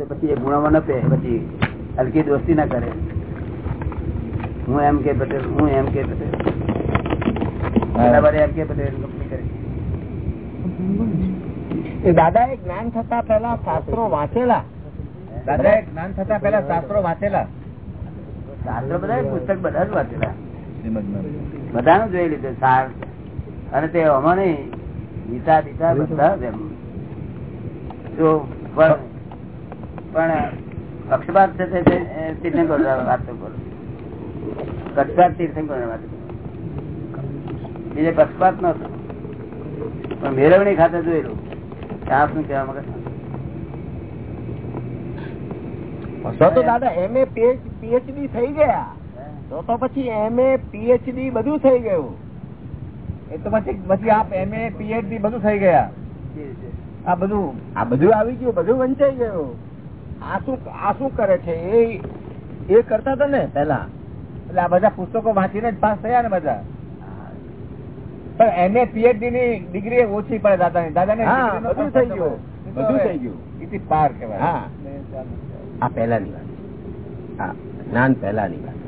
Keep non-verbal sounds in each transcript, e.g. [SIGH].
તો પછી એ ગુણામાં ન પે પછી હલકી દોસ્તી ના કરે. હું એમ કે પટેલ હું એમ કે પટેલ. બરાબર એમ કે પટેલ કંપની કરે. દાદા એ જ્ઞાન થતા પેલા શાસ્ત્રો વાંચેલા. દાદા એ જ્ઞાન થતા પેલા શાસ્ત્રો વાંચેલા. શાસ્ત્ર બધા પુસ્તક બધા જ વાંચેલા. બધાનું જોઈ લીધું સાર અને તે અમારે ગીતા દીતા બધા જ એમ. જો પણ પણ પક્ષપાત છે તીર્થંકર વાતો કરો પક્ષપાત તીર્થંકર વાતો બીજે પક્ષપાત નતો પણ મેળવણી ખાતે જોયેલું કે શું કહેવા માંગે તો દાદા એમ એ પીએચડી થઈ ગયા. તો તો પછી એમ એ પીએચડી બધું થઈ ગયું. એ તો પછી પછી આપ એમ એ પીએચડી બધું થઈ ગયા. આ બધું આ બધું આવી ગયું બધું વંચાઈ ગયું. આ શું આ શું કરે છે? એ એ કરતા હતા ને પેલા એટલે આ બધા પુસ્તકો વાંચીને જ પાસ થયા ને બધા. પણ એને પીએચડી ની ડિગ્રી ઓછી પડે દાદા ની દાદા ને બધું થઈ ગયું. બધું થઈ ગયું. ઇતિ પાર કહેવાય. હા. આ પહેલાની વાત હા જ્ઞાન પહેલાની વાત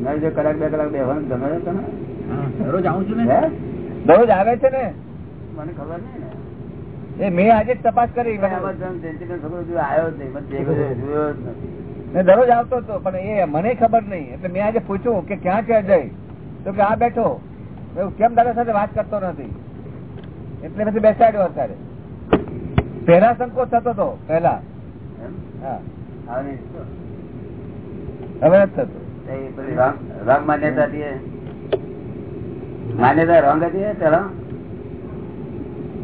મેં જો કલાક બે કલાક બેવાનું તમે? તમે દરરોજ આવું છું ને? દરરોજ આવે છે ને? મને ખબર નહીં ને. મેં આજે તપાસ કરી. દરરોજ આવતો હતો પણ એ મને ખબર નહીં. એટલે મેં આજે પૂછ્યું કે ક્યાં ક્યાં જઈ? તો કે આ બેઠો. કેમ દાદા સાથે વાત કરતો નથી? એટલે પછી બેસાડ્યો અત્યારે. પહેલા સંકોચ થતો હતો. હવે થતો. પેલી માન્યતા. રોંગ હતી પેલા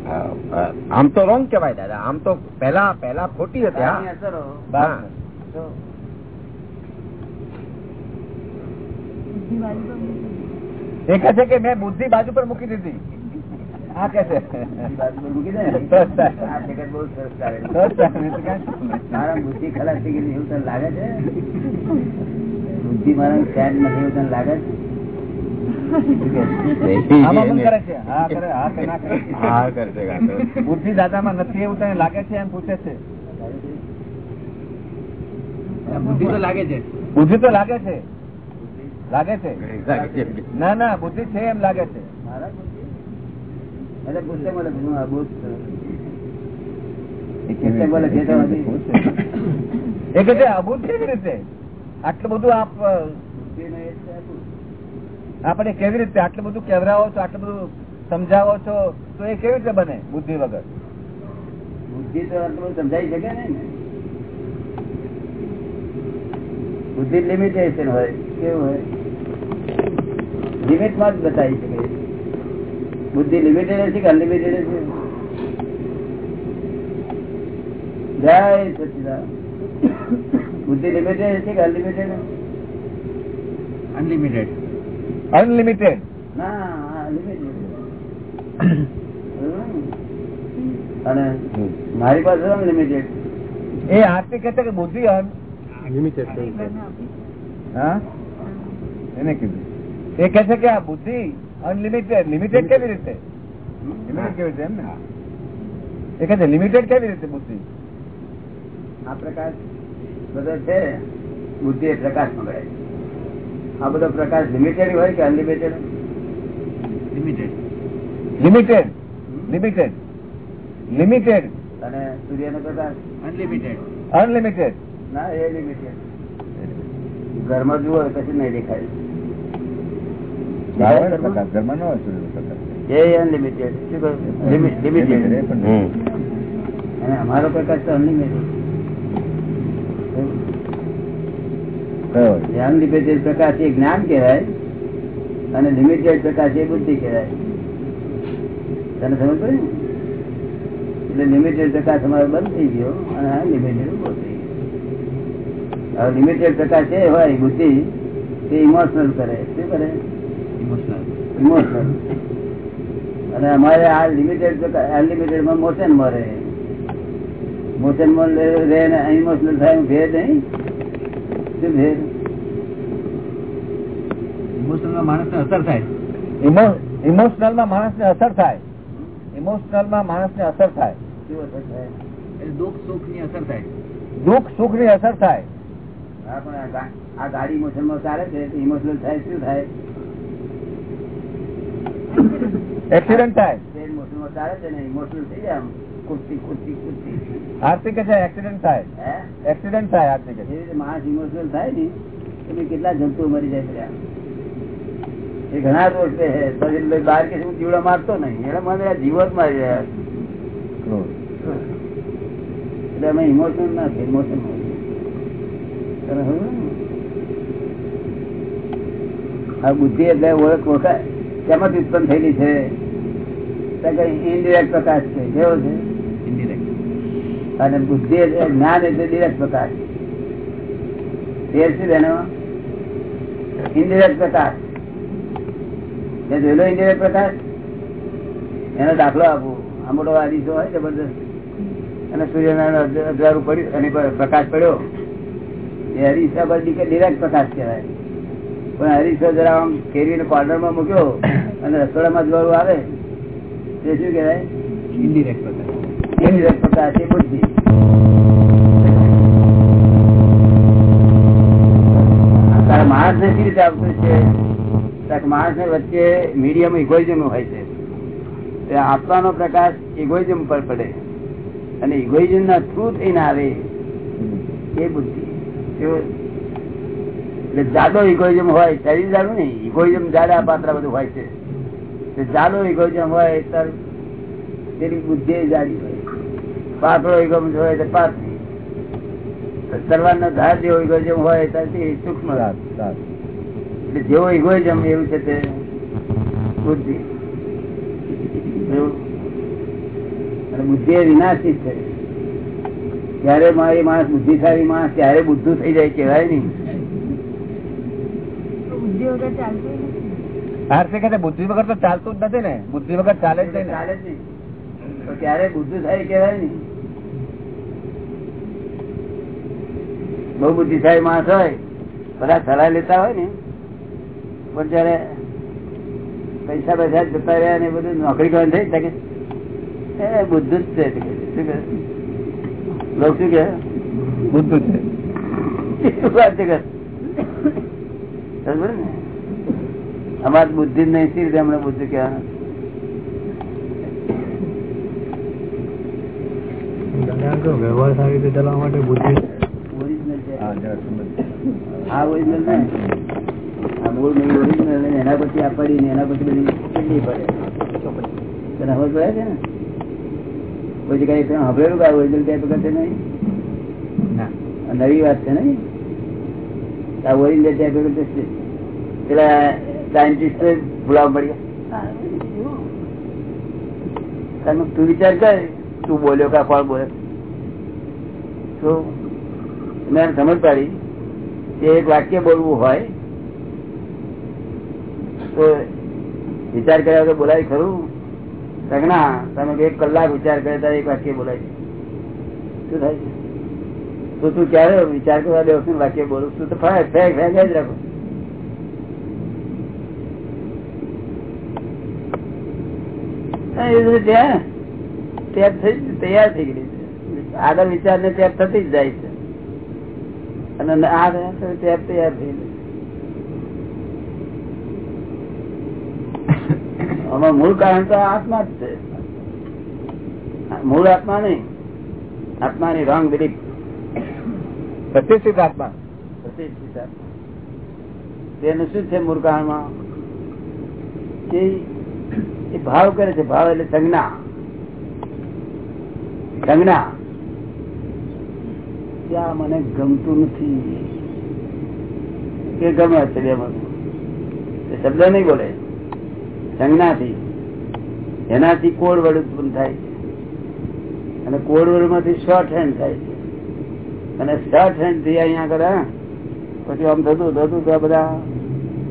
આમ તો રોંગ કેવાય દાદા. આમ તો પેલા પેલા ખોટી હતી હા. એ કહે છે કે મેં બુદ્ધિ બાજુ પર મૂકી દીધી. આ કે છે. મારા બુદ્ધિ ખલાસ થઈ ગઈ એવું તને લાગે છે? બુદ્ધિ મારા સેટ નથી એવું તને લાગે છે? શું દાદા છે? આમાં પણ કરે છે. હા [LAUGHS] કરે હા કે ના કરે. હા કરશે કાંતો. બુદ્ધિ દાદામાં નથી એવું તને લાગે છે એમ પૂછે છે? બુદ્ધિ તો લાગે છે. બુદ્ધિ તો લાગે છે. લાગે છે? ના ના બુદ્ધિ છે એમ લાગે છે. મારા બુદ્ધિ? એટલે હું છું. કેવી રીતે? આટલું બધું આપ અ, બુદ્ધિનો એ છે બુદ્ધ. આપણે કેવી રીતે આટલું બધું કેવરાવો છો આટલું બધું સમજાવો છો તો એ કેવી રીતે બને બુદ્ધિ વગર? બુદ્ધિ તો આટલું સમજાઈ શકે ને. બુદ્ધિ લિમિટેશન હોય કેવું હોય? લિમિટમાં જ બતાવી શકે. બુદ્ધિ લિમિટેડ છે કે અનલિમિટેડ છે? જય સચિદાન બુદ્ધિ લિમિટેડ છે કે અનલિમિટેડ અનલિમિટેડ અનલિમિટેડ અને મારી પાસે અનલિમિટેડ એ આરતી કહેતા કે બુદ્ધિ અનલિમિટેડ હા એને કીધું. એ કે છે કે આ બુદ્ધિ અનલિમિટેડ લિમિટેડ કેવી રીતે? લિમિટેડ કેવી રીતે એમ ને એ કે છે લિમિટેડ કેવી રીતે બુદ્ધિ? આ પ્રકાશ બધો છે બુદ્ધિ એ પ્રકાશ મળે આ બધો પ્રકાશ લિમિટેડ હોય કે unlimited limited limited limited limited અને સૂર્યનો પ્રકાશ? અનલિમિટેડ અનલિમિટેડ ના એ લિમિટેડ ઘરમાં જુઓ પછી કશું નહીં દેખાય. ઘરમાં ન હોય સૂર્યનો પ્રકાશ. એ અનલિમિટેડ શું કહ્યું લિમિટેડ અને અમારો પ્રકાશ તો અનલિમિટેડ હોય? જે પ્રકાશ એ જ્ઞાન કહેવાય અને લિમિટેડ પ્રકાશ એ બુદ્ધિ કહેવાય. તને સમજ પડે એટલે લિમિટેડ પ્રકાશ અમારો બંધ થઈ ગયો અને અનલિમિટેડ ઊભો થઈ ગયો. હવે લિમિટેડ પ્રકાશ એ હોય બુદ્ધિ તે ઇમોશનલ કરે. શું કરે? ઇમોશનલ અને અમારે આ લિમિટેડ અનલિમિટેડમાં મોશન મળે મોશનમાં રહે ઇમોશનલ થાય ભેદ નહીં. ઇમોશનલ માણસ ને અસર થાય. ઇમોશનલમાં માણસ ને અસર થાય. ઇમોશનલમાં માણસ ને અસર થાય? દુઃખ સુખની અસર થાય. દુઃખ સુખની અસર થાય. પણ આ ગાડી મોશનમાં ચાલે છે ઇમોશનલ થાય શું થાય? એક્સિડન્ટ થાય. મોશન ચાલે છે ને ઇમોશનલ થઈ જાય આમ કુર્તી કુર્તી કુદતી આરતી કે છે એક્સિડન્ટ થાય એક્સિડન્ટ થાય આર્થિક માણસ ઇમોશનલ થાય ને એટલે કેટલા જંતુઓ મરી જાય બધા એ ઘણા દોષ છે. બહાર કે હું જીવડા મારતો નહીં. એટલે મને જીવો જ મારી રહ્યા એટલે અમે ઇમોશનલ છે ઇમોશન આ બુદ્ધિ એટલે ઓળખ ઓળખાય શેમાંથી ઉત્પન્ન થયેલી છે? ઇન્ડિરેક્ટ પ્રકાશ છે. કેવો છે? અને બુદ્ધિ એટલે જ્ઞાન એટલે ડિરેક્ટ પ્રકાશ. ફેર શું એનો? ઇનડિરેક્ટ પ્રકાશ. એ જોયેલો ઇનડિરેક્ટ પ્રકાશ? એનો દાખલો આપો. આ મોટો આદિશો હોય અને સૂર્યનારાયણ અજવાળું પડ્યું, એની પર પ્રકાશ પડ્યો. એ હરીશા પર ડિરેક્ટ પ્રકાશ કહેવાય. પણ હરીશો જરા આમ કેરીને કોર્નરમાં મૂક્યો અને રસોડામાં અજવાળું આવે. તે શું કહેવાય? ઇન્ડિરેક્ટ પ્રકાર ઇનડિરેક્ટ છે બુદ્ધિ માણસ ને કેવી રીતે આવતું છે માણસ ને વચ્ચે મીડિયમ ઇગોઇઝમ હોય છે આપવાનો પ્રકાશ ઇગોઇઝમ પર પડે. અને ઇગોઇઝમ ના થ્રુ થઈને આવે એ બુદ્ધિ. એટલે જાડો ઇગોઇઝમ હોય, શરીર જાડું નહીં. ઇગોઇઝમ જાડા પાત્ર બધું હોય છે. જાડો ઇગોઇઝમ હોય, ત્યારે તેની બુદ્ધિ જાડી હોય. પાતળો ઇગોઇઝમ હોય તો પાતળી તલવાર નો ધાર જેવો ઇગોઇઝમ હોય ત્યાંથી સૂક્ષ્મ. એટલે જેવો ઇગોઇઝમ એવું છે તે બુદ્ધિ. અને બુદ્ધિ એ વિનાશી છે. જયારે મારી માણસ બુદ્ધિશાળી માણસ ત્યારે બુદ્ધુ થઈ જાય કેવાય નઈ બુદ્ધિ વગર ચાલતું કે બુદ્ધિ વગર તો ચાલતું જ નથી ને? બુદ્ધિ વગર ચાલે જ નહીં ચાલે જ નહીં. તો ક્યારે બુદ્ધુ થાય કેવાય ને બહુ બુદ્ધિશાળી માણસ હોય બધા સલાહ લેતા હોય ને પણ જયારે પૈસા પૈસા જતા રહ્યા ને બધું નોકરી કરવાની થઈ શકે. એ બુદ્ધુ જ છે. શું કે લોકો શું કે બુદ્ધુ છે. વાત છે કે? ને? અમારે બુદ્ધિ નહીં સી રીતે અમને બુદ્ધિ કહેવાના? વ્યવહાર સારી રીતે ચલાવવા માટે બુદ્ધિ હા, આ ઓરિજિનલ ને? આ મૂળ નહીં ઓરિજિનલ ને એના પછી આ પડી ને એના પછી બધી કેટલી પડે. તને ખબર પડે છે ને? કોઈ જગ્યાએ તમે સાંભળેલું કે આ ઓરિજિનલ ક્યાંય પકડશે નહીં? ના. નવી વાત છે નહીં આ ઓરિજિનલ ત્યાં છે. પેલા સાયન્ટિસ્ટ ભૂલાવ પડ્યા તું વિચાર કર તું બોલ્યો કા કોણ બોલે? તો મેં સમજ પાડી કે એક વાક્ય બોલવું હોય, તો વિચાર કર્યા તો બોલાય ખરું? ના તમે એક કલાક વિચાર કરે ત્યારે એક વાક્ય બોલાય શું થાય? તો તું ક્યારે વિચાર કરવા દેવ છું વાક્ય બોલું? તું તો ફેંક ફેંક ફેંક, જ રાખો. તૈયાર થઈ ગઈ આગળ વિચાર ને ટેપ થતી જ જાય છે. અને આ ટેપ તૈયાર થઈ આમાં મૂળ કારણ તો આત્મા જ છે. મૂળ આત્મા નહીં. આત્મા ની રોંગ બિલીફ પ્રતિષ્ઠિત આત્મા. તેનું શું છે મૂળ કારણમાં કે એ ભાવ કરે છે. ભાવ એટલે સંજ્ઞા. સંજ્ઞા. આ મને ગમતું નથી. કે ગમે છે શબ્દ નહીં બોલે. સંજ્ઞાથી. એનાથી કોડ વડ ઉત્પન્ન થાય છે. અને કોડ વડમાંથી શોર્ટ હેન્ડ થાય છે. અને શોર્ટ હેન્ડથી અહીંયા આગળ પછી આમ થતું થતું, તો બધા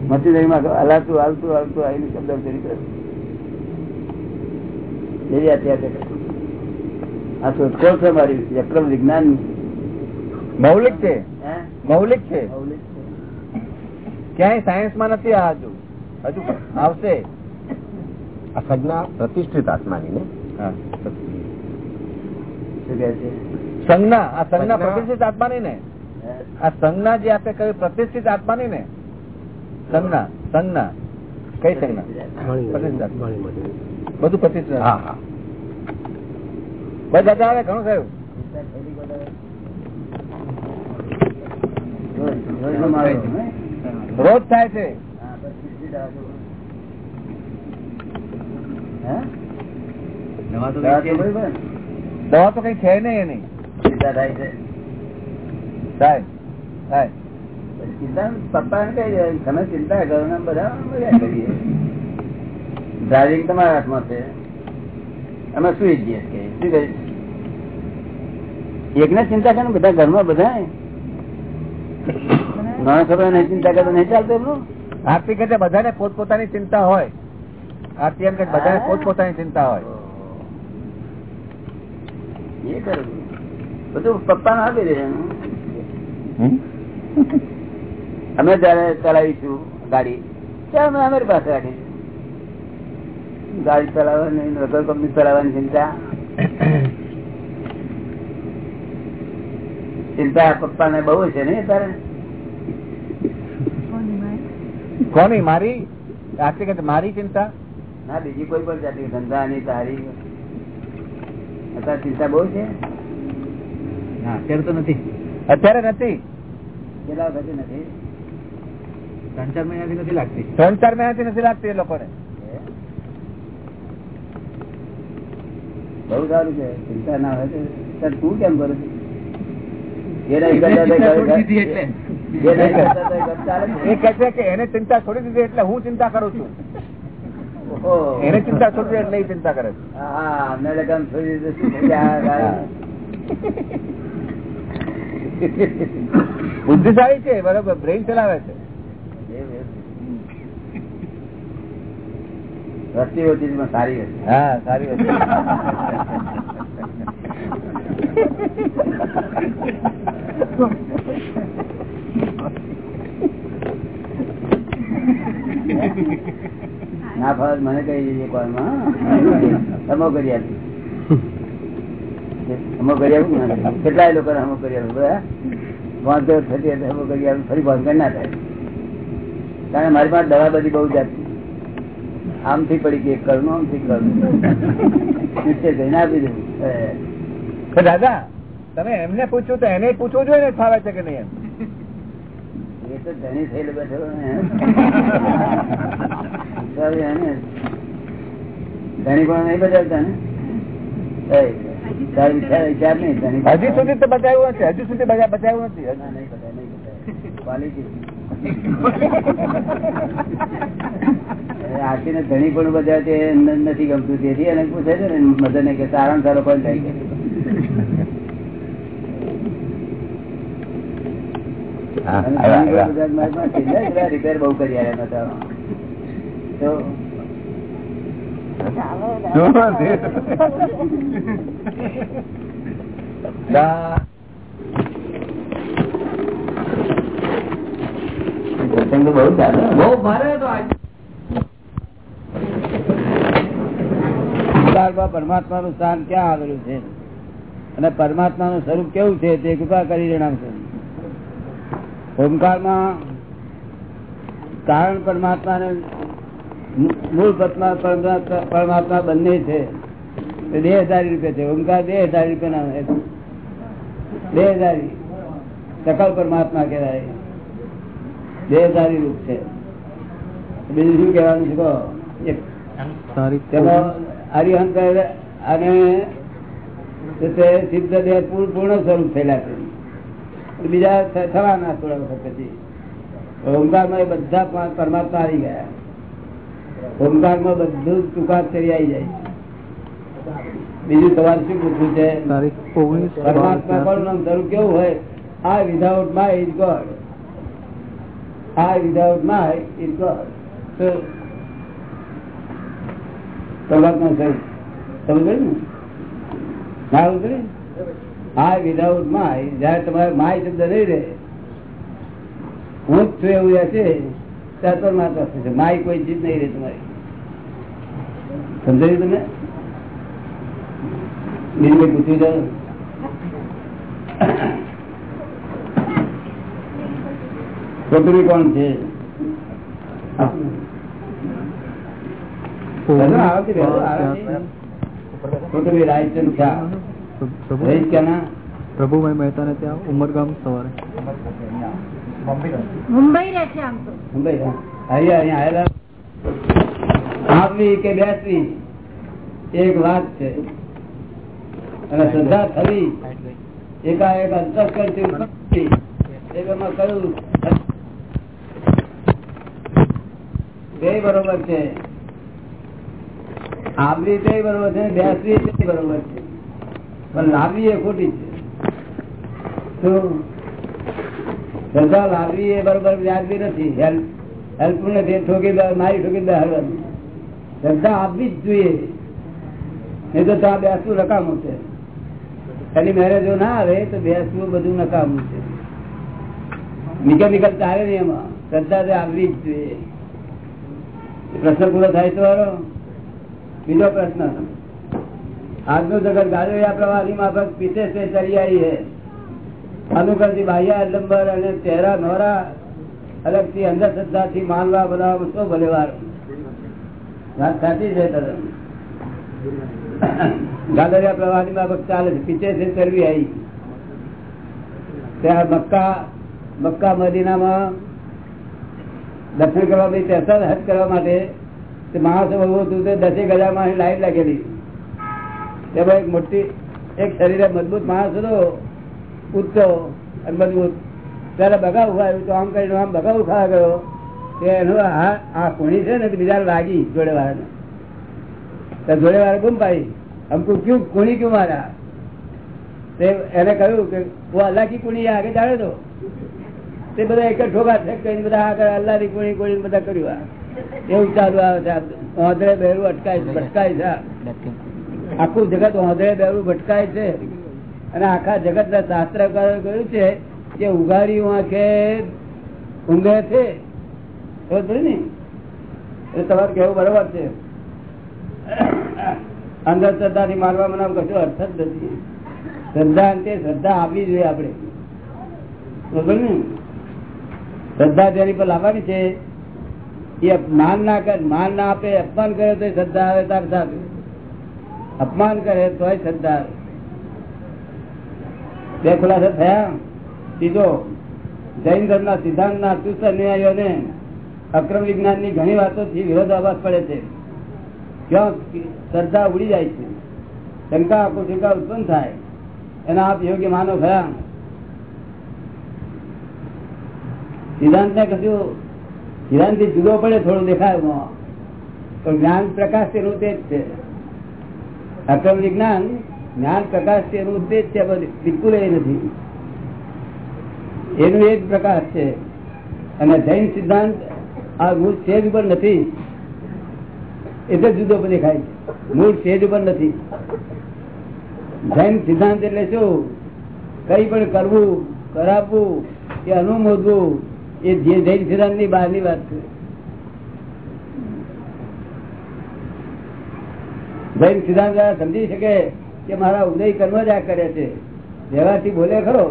મશીનરીમાં હલાતું, હાલતું હાલતું, આવીને શબ્દ કરે એવી આ શોધખોળ છે મારી વિક્રમ વિજ્ઞાન મૌલિક છે? મૌલિક છે? ક્યાંય સાયન્સમાં નથી આ હજુ? હજુ આવશે. આ સંજ્ઞા પ્રતિષ્ઠિત આત્માની ને? સંજ્ઞા આ સંજ્ઞા પ્રતિષ્ઠિત આત્માની ને? આ સંજ્ઞા જે આપણે કહ્યું પ્રતિષ્ઠિત આત્માની ને? સંજ્ઞા સંજ્ઞા. કઈ સંજ્ઞા? પ્રતિષ્ઠિત બધું પ્રતિષ્ઠિત. હા હા. બસ દાદા હવે ઘણું થયું. રોજ થાય છે. દવા તો કઈ છે નઈ એની. ચિંતા થાય છે. થાય થાય. ચિંતા પપ્પા ને તમે ચિંતા કરો ને બધા કરીએ. ડ્રાઇવિંગ તમારા હાથમાં છે. અમે સુઈ જઈએ કે શું કહે એકને ચિંતા કરે ને બધા ઘરમાં બધા નહીં ચિંતા કરે નહીં ચાલતું એમનું? આરતી કે બધાને પોતપોતાની ચિંતા હોય. આરતી એમ કે બધાને પોતપોતાની ચિંતા હોય. એ કરું. બધું પપ્પા આપી દે અમે જયારે ચલાવીશું ગાડી ત્યારે અમે અમારી પાસે રાખીશું. ગાડી ચલાવવાની કંપની ચલાવવાની ચિંતા. ચિંતા પપ્પા ને બહુ છે ને તારે? કોની મારી? કે મારી ચિંતા? ના બીજી કોઈ પણ જાતિ ધંધા ની તારી. અત્યારે ચિંતા બહુ છે? અત્યારે તો નથી. અત્યારે નથી? કેટલા વખતે નથી? ત્રણ ચાર મહિનાથી નથી લાગતી. ત્રણ ચાર મહિનાથી નથી લાગતી એ લોકોને? બહુ સારું છે ચિંતા ના હોય તું કેમ કરું છું? એને ચિંતા છોડી દીધી એટલે હું ચિંતા કરું છું. એને ચિંતા છોડી એટલે ચિંતા કરે? [LAUGHS] બુદ્ધિશાળી છે બરોબર બ્રેઇન ચલાવે છે. છે, પણ સારી હતી હા સારી વાત [LAUGHS] ના ફાવે મને કહી દીધી કરી કરી આવું કેટલાય લોકો કરી કરી ફરી બંધ ના થાય કારણ મારી પાસે દવા બધી બહુ જાતની આમથી પડી ગઈ કરનું આમથી કરું નીચે જઈને આપી દઉં દાદા તમે એમને પૂછ્યું તો એને પૂછવું જોઈએ ને ફાવે છે કે નહીં એમ? એ તો ધણી થયેલો બેઠો ને. ધણી પણ નહીં બજાવતા ને? હજી સુધી તો બચાવ્યું નથી હજુ સુધી બચા- બચાવ્યું નથી. આથી ને ધણી પણ બજાવે છે નથી ગમતું. તેથી એને પૂછે છે ને મદન કે સારા સારો પણ થાય કે હા, અને આવ્યા, ધણી પણ આવ્યા. બજાવે મારી પાસે છે. એટલે રિપેર બહુ કરી આવ્યા તો દા- બહુ ચાલે બહુ ભારે હતો આજ ઓમકારમાં સ્થાન ક્યાં આવેલું છે? અને પરમાત્મા નું સ્વરૂપ કેવું છે તે કૃપા કરી જણાવશો. ઓમકારમાં કારણ પરમાત્મા ને મૂળ પરમા- પરમાત્મા બંને છે. બે હજાર રૂપિયા છે. ઓમકાર બે હજાર રૂપિયા બે હજાર. સકલ પરમાત્મા કહેવાય. બે હજાર રૂપ છે. બીજું શું કહેવાનું છે કહો? તેમાં અને સિદ્ધ દેહ પૂર્ણ સ્વરૂપ થયેલા છે. બીજા થવાના થોડા વખત પછી. ઓમકારમાં બધા પરમાત્મા આવી ગયા. ઓમકારમાં બધું જ ટૂંકાત કરી આવી જાય. બીજું તમારે શું પૂછવું છે? પરમાત્મા પણ નામ સ્વરૂપ કેવું હોય? આ વિધાઉટ માય ઇઝ ગોડ આ વિધાઉટ માય ઇઝ ગોડ પરમાત્મા સ્વરૂપ. સમજ ને? ના? સમજ આઈ વિધાઉટ માય જયારે તમારે માય શબ્દ નહીં રહે હું જ છું એવું રહેશે ત્યાં માત્ર થશે માય કોઈ ચીજ નહીં રહે તમારી. સમજાયું તમે બીજું પૂછ્યું જાઓ પૃથ્વી કોણ છે? પૃથ્વી રાયચંદ શાહ. પ્રભુભાઈ મહેતા ને? ત્યાં ઉમરગામ સવારે. મુંબઈ રહે છે આમ તો. મુંબઈ હા. અહીંયા અહીંયા આવવી કે બેસવી? એક વાત છે. અને શ્રદ્ધા થવી. એકાએક અંતસ્કરણથી એમાં બે બરોબર છે. આવવી તે બરોબર છે બેસવી તે બરોબર છે. પણ લાવવી એ ખોટી છે. શ્રદ્ધા લાવવી એ બરોબર વ્યાજબી નથી. હેલ્પ નથી ઠોકી મારી ઠોકી હરવાની. શ્રદ્ધા આપવી જ જોઈએ. નહીં તો ત્યાં બેસવું નકામું છે. ખાલી મેરેજો ના આવે, તો બેસવું બધું નકામું છે. મિકેનિકલ તારે નહીં એમાં. શ્રદ્ધા તો આવવી જ જોઈએ. પ્રશ્ન પૂરો થાય તો? બીજો પ્રશ્ન. આજનું જગત ગાયો પ્રવાહી માં પીતે છે, ચરિયાઈ હે અનુકરથી બાહ્યા અડંબર અને ચહેરા નોરા અલગથી અંધશ્રદ્ધા થી માનવા બનાવવા શું ભલે વાર. વાત સાચી છે તરફ ગાદરિયા પ્રવાહી માં ચાલે છે, પીતે છે ચરવી આવી ત્યાં મક્કા મક્કા મદીનામાં દર્શન કરવા માટે તેસર હજ કરવા માટે માણસો બહુ હતું તે દસેક હજાર લાઈટ લાગેલી. તેમાં એક મોટી એક શરીરે મજબૂત માણસ હતો ઉઠતો અને મજબૂત. ત્યારે બગાવ ખાયું તો આમ કરીને આમ બગાવ ખાવા ગયો, કે એનો આ કોણી છે ને બીજા લાગી જોડે વાળાને જોડે વાળા ગુમ પાડી. અમકુ ક્યુ કોણી ક્યુ મારા? એને કહ્યું કે હું અલ્લાહ કુણી આગળ જાણે તો. તે બધા એક જ ઠોકા છે કઈ બધા આગળ અલ્લાહની કુણી કુણી બધા કર્યું એવું ચાલુ આવે છે. આંધળે બહેરું અટકાય ભટકાય છે આખું જગત વાંધળે બેરું ભટકાય છે. અને આખા જગત ના શાસ્ત્ર કહ્યું છે કે ઉઘાડી વાંખે ઊંઘે છે. ને? એટલે તમારે કેવું બરોબર છે. અંધશ્રદ્ધા થી મારવા મને કશો અર્થ જ નથી. શ્રદ્ધા અંતે શ્રદ્ધા આપવી જોઈએ આપણે. બરોબર ને? શ્રદ્ધા જેની પર લાવવાની છે. એ માન ના કરે, માન ના આપે, અપમાન કરે તો શ્રદ્ધા આવે તાર સાથે. અપમાન કરે તો શ્રદ્ધા. બે ખુલાસા થયા. સીધો જૈન ધર્મ ના સિદ્ધાંત ના ચુસ્ત અનુયાયીઓને અક્રમ વિજ્ઞાનની ઘણી વાતો થી વિરોધાભાસ પડે છે. ક્યાં શ્રદ્ધા ઉડી જાય છે? શંકા કુશંકા ઉત્પન્ન થાય. એના આપ યોગ્ય માનો ખરા. સિદ્ધાંત ને કશું સિદ્ધાંતથી જુદો પડે, થોડું દેખાય પણ જ્ઞાન પ્રકાશ તેનું તે જ છે. અક્રમ વિજ્ઞાન જ્ઞાન પ્રકાશ છે એનું ઉદ્દેશ છે બિલકુલ એ નથી. એનું એ જ પ્રકાશ છે. અને જૈન સિદ્ધાંત આ મૂળ સેજ ઉપર નથી. એટલે જુદો દેખાય છે. મૂળ સેજ ઉપર નથી. જૈન સિદ્ધાંત એટલે શું? કઈ પણ કરવું, કરાવવું કે અનુમોદવું, એ જૈન સિદ્ધાંતની બહારની વાત છે. જૈન સિદ્ધાંત સમજી શકે કે મારા ઉદય કર્મ જ આ કરે છે. વ્યવહારથી બોલે ખરો,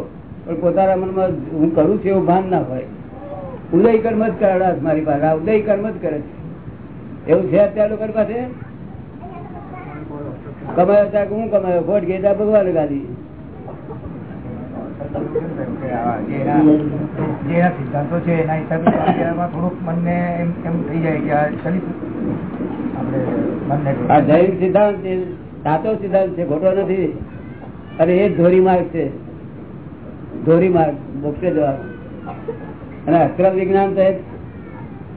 પણ પોતાના મનમાં હું કરું છું એવું ભાન ના હોય. ઉદય કર્મ જ કરાવડા મારી પાસે. આ ઉદય કર્મ જ કરે છે. એવું છે અત્યારે લોકો પાસે? કમાયો ત્યાં હું કમાયો? ખોટ ગઈ ત્યાં ભગવાન ગાદી. જેના સિદ્ધાંતો છે, એના હિસાબે થોડુંક મનને એમ એમ થઈ જાય કે આ ચલી આપણે આ જૈન સિદ્ધાંત છે સાચો સિદ્ધાંત છે ખોટો નથી. અને એ ધોરી માર્ગ છે. ધોરી માર્ગ મોક્ષે જવાનો. અને અક્રમ વિજ્ઞાન તો એક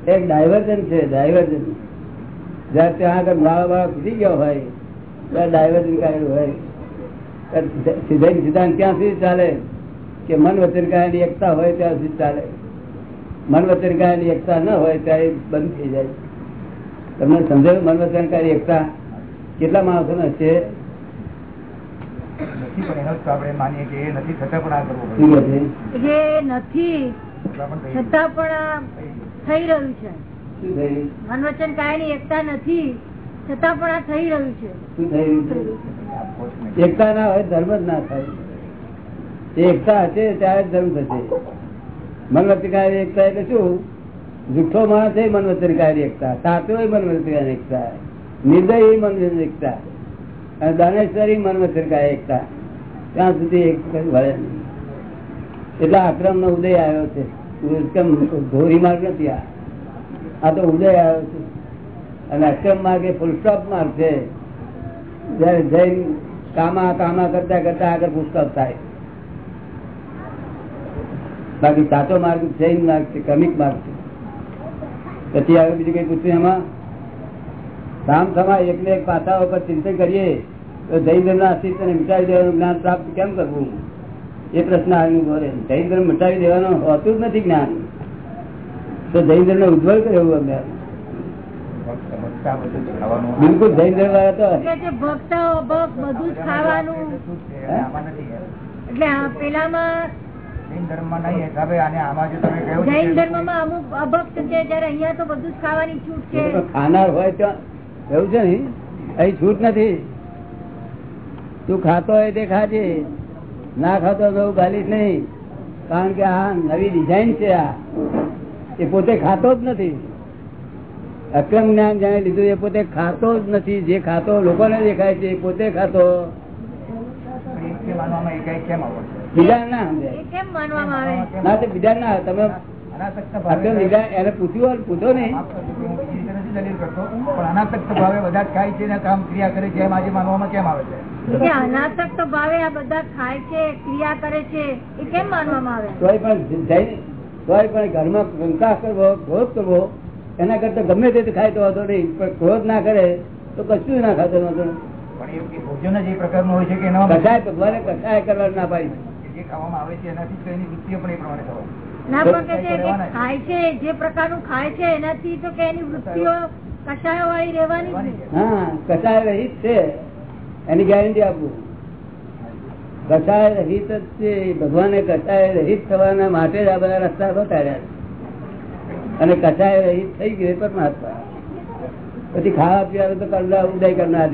એક ડાયવર્જન છે ડાયવર્જન જયારે ત્યાં આગળ માળા બાળા ખૂટી ગયો હોય ત્યારે ડાયવર્જન કરેલું હોય. સિદ્ધાંત સિદ્ધાંત ક્યાં સુધી ચાલે? કે મન વચન કાયાની એકતા હોય ત્યાં સુધી ચાલે. મન વચન કાયાની એકતા ન હોય ત્યારે બંધ થઈ જાય. તમને સમજાયું મન વચન એકતા કેટલા માણસો ને છે? એકતા નથી છતાં પણ આ થઈ રહ્યું છે. શું થયું છે? આ પોસ્ટ નહીં. એકતા ના હોય ધર્મ જ ના થાય. એકતા હશે ત્યારે જ ધર્મ થશે. મનવત્તિકારી એકતા એટલે શું? જુઠ્ઠો માણસ એ મનવત્તિકારી એકતા, સાચો એ વચન એકતા, નિર્દય એ વચન એકતા, અને દાનેશ્વરી મનવત્તિકારી એકતા. ત્યાં સુધી એક વળે એટલે આક્રમ નો ઉદય આવ્યો છે. ધોરી માર્ગ નથી આ. તો ઉદય આવ્યો છે. અને અક્રમ માર્ગ એ ફૂલ માર્ગ છે. જયારે જૈન કામા કામા કરતા કરતા આગળ પુસ્તક થાય. બાકી સાચો માર્ગ જૈન માર્ગ છે, ક્રમિક માર્ગ છે. પછી આગળ બીજું કઈ પૂછ્યું એમાં? રામ સમા એકને એક પાછા ઉપર ચિંતન કરીએ તો જૈન ધર્મ ના અસ્તિત્વને મિટાવી દેવાનું જ્ઞાન પ્રાપ્ત કેમ કરવું? એ પ્રશ્ન આવ્યો ભરે જૈન ધર્મ મિટાવી દેવાનું હોતું જ નથી જ્ઞાન. તો જૈન ધર્મ ને ઉજ્જવળ કર્યું અમે બિલકુલ જૈન ધર્મ વાળા તો કે ધર્મમાં નહીં હિસાબે અને આમાં જો તમે કહ્યું જૈન ધર્મમાં અમુક અભક્ત છે જયારે અહિયાં તો બધું જ ખાવાની છૂટ છે. ખાનાર હોય ત્યાં એવું છે ને? અહીં છૂટ નથી. તું ખાતો હોય તે ખાજે ના ખાતો તો ગાલીશ નહીં. કારણ કે આ નવી ડિઝાઇન છે આ. એ પોતે ખાતો જ નથી. અક્રમ જ્ઞાન જાણે લીધું એ પોતે ખાતો જ નથી. જે ખાતો લોકોને દેખાય છે એ પોતે ખાતો. માનવામાં એ કઈ કેમ આવે બીજા ના તમે અક્રમ બીજા એને પૂછ્યું હોય પૂછો નહીં અનાસક્ત ભાવે બધા ખાય છે કામ ક્રિયા કરે છે એમ આજે માનવામાં કેમ આવે છે? અનાસક્ત ભાવે આ બધા ખાય છે ક્રિયા કરે છે એ કેમ માનવામાં આવે? તોય પણ તોય પણ ઘરમાં કરવો ક્રોધ કરવો એના કરતા ગમે તે ખાય તો વાંધો નહીં. પણ ક્રોધ ના કરે તો કશું ના ખાતો નતો નહીં. પણ એ ભોજન જ એ પ્રકારનું હોય છે કે ભગવાને કસાય કરવા ના પાડી. જે ખાવામાં આવે છે એનાથી તો એની વૃત્તિઓ પણ એ પ્રમાણે થવાની ના પણ કે છે કે ખાય છે જે પ્રકારનું ખાય છે એનાથી તો કે એની વૃત્તિઓ કષાયો વાળી રહેવાની હા કસાય રહિત છે એની ગેરંટી આપું. કસાય રહિત જ છે ભગવાને કસાય રહિત થવાના માટે જ આ બધા રસ્તા બતાડ્યા છે. અને કસાય રહિત થઈ ગયે એ પરમાત્મા પછી ખાવા પીવાનું તો કરતા ઉદય કરનાર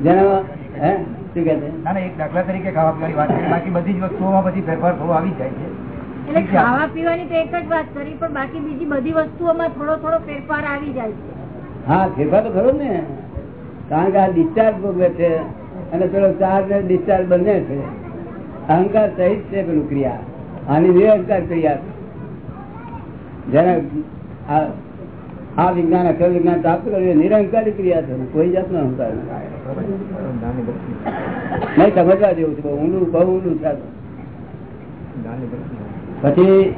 જેના હે? શું કે છે? ના ના એક દાખલા તરીકે ખાવા પીવાની વાત કરી બાકી બધી જ વસ્તુઓમાં પછી ફેરફાર થવો આવી જાય છે. એટલે ખાવા પીવાની તો એક જ વાત કરી પણ બાકી બીજી બધી વસ્તુઓમાં થોડો થોડો ફેરફાર આવી જાય છે. હા ફેરફાર તો ખરો ને. કારણ કે આ ડિસ્ચાર્જ ભોગવે છે અને પેલો ચાર્જ ને ડિસ્ચાર્જ બંને છે. અહંકાર સહિત છે પેલું ક્રિયા. આની નિરંકાર ક્રિયા જેને આ આ વિજ્ઞાન અક્ષર વિજ્ઞાન પ્રાપ્ત કર્યું એ નિરંકારી ક્રિયા છે. કોઈ જાતનો અહંકાર નહીં સમજવા જેવું છે. ઊંડું, બહુ ઊંડું પછી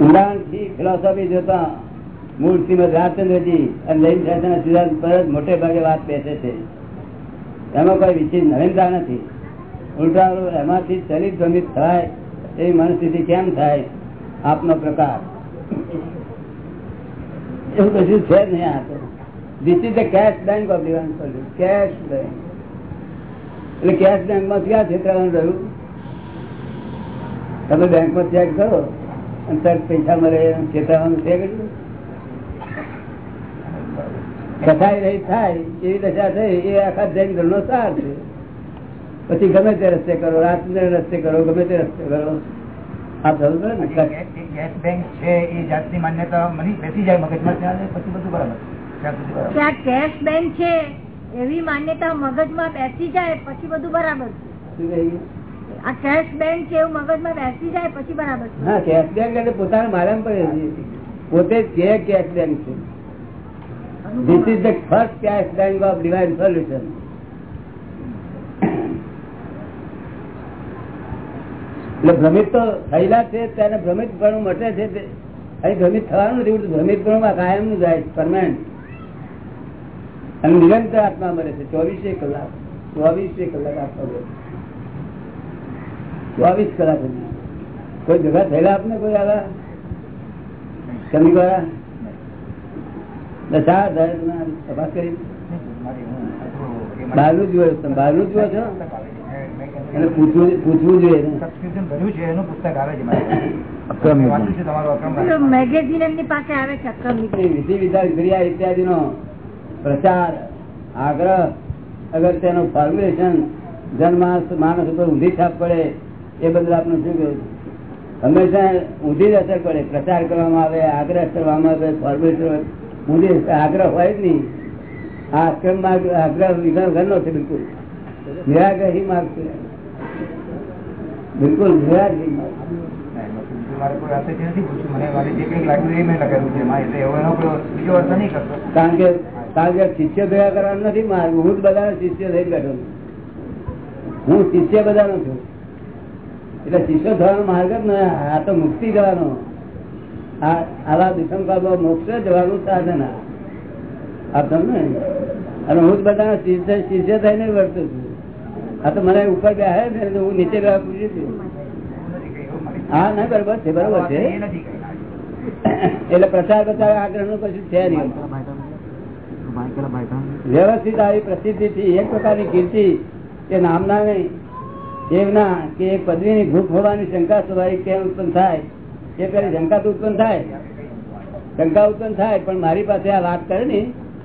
ઊંડાણથી ફિલોસોફી જોતા મૂળ શ્રીમદ રાજચંદ્રજી અને જૈન શાસન સિદ્ધાંત પર જ મોટે ભાગે વાત બેસે છે. એમાં કોઈ વિશેષ નવીનતા નથી. ઉલટા એમાંથી ચલિત ભ્રમિત થાય, એવી મનસ્થિતિ કેમ થાય? આપનો પ્રકાર. એવું કશું છે નહીં આ તો. This is cash bank of divine cash bank એટલે કેશ બેંકમાં ક્યાં છેતરાવાનું રહ્યું? તમે બેંકમાં ચેક કરો અને તરત પૈસા મળે છેતરાવાનું છે કેટલું કથાઈ રહી થાય, એવી દશા થઈ, એ આખા જૈન ધર્મનો સાર છે. પછી ગમે તે રસ્તે કરો રાત્રે રસ્તે કરો, ગમે તે રસ્તે કરો. આ થયું ખરું બેંક છે એ જાતની માન્યતા મની બેસી જાય મગજમાં ત્યાં પછી બધું બરાબર. ત્યાં સુધી બરાબર. કે આ કેશ બેંક છે એવી માન્યતા મગજમાં બેસી જાય પછી બધું બરાબર. આ કેશ બેંક છે એવું મગજમાં બેસી જાય પછી બરાબર હા કેશ બેંક એટલે પોતાના મારામ પડે પોતે જે કેશ બેંક છે. This is the first cash bank of divine solution એટલે ભ્રમિત તો થયેલા છે ત્યારે ભ્રમિત પણ મટે છે અહીં ભ્રમિત થવાનું નથી ભ્રમિત પણ કાયમનું જાય પરમાનન્ટ અને નિરંતર આત્મા મળે છે, ચોવીસે કલાક ચોવીસે કલાક આત્મા મળે ચોવીસ કલાક કોઈ જગા થયેલા આપને કોઈ આવા? શનિવાર? દશા તપાસ કરી? બહારનું જ થોડું બહારનું જ બહારનું છો? અને પૂછવું પૂછવું જોઈએ સબસ્ક્રિપ્શન ભર્યું છે એનું પુસ્તક આવે છે ફોર્મ્યુલેશન માણસ ઉપર ઊંધી છાપ પડે એ બદલ આપનું શું કહ્યું હંમેશા ઊંધી જ અસર પડે. પ્રચાર કરવામાં આવે આગ્રહ કરવામાં આવે ફોર્મેટ ઊંધી આગ્રહ હોય જ નહીં. આ આશ્રમ માર્ગ આગ્રહ વિઘ્ન ઘરનો છે બિલકુલ. નિરાગ્રહી માર્ગ છે. બિલકુલ કારણ કે કારણ કે શિષ્ય ભેગા કરવાનું નથી હું જ બધા શિષ્ય થઈ બેઠો છું. હું શિષ્ય બધાનો છું. એટલે શિષ્ય થવાનો માર્ગ જ ને આ તો મુક્તિ જવાનો આ આવા વિષમકાળમાં મોક્ષ જવાનું સાધન. આ તમને? અને હું જ બધાનો શિષ્ય શિષ્ય થઈને વર્તું છું. આ તો મને ઉપર બેહે ને હું નીચે બેહવા પૂછી છું હા, ના, બરોબર છે બરોબર છે. એટલે પ્રચાર પ્રચાર આગ્રહનું કશું છે નહીં. વ્યવસ્થિત આવી પ્રસિદ્ધિ થી એક પ્રકારની કીર્તિ કે નામના નહીં દેવના કે એક પદવીની ભૂખ હોવાની શંકા સ્વાભાવિક કેમ ઉત્પન્ન થાય, એ પેલી શંકા તો ઉત્પન્ન થાય. શંકા ઉત્પન્ન થાય, પણ મારી પાસે આ વાત કરે ને,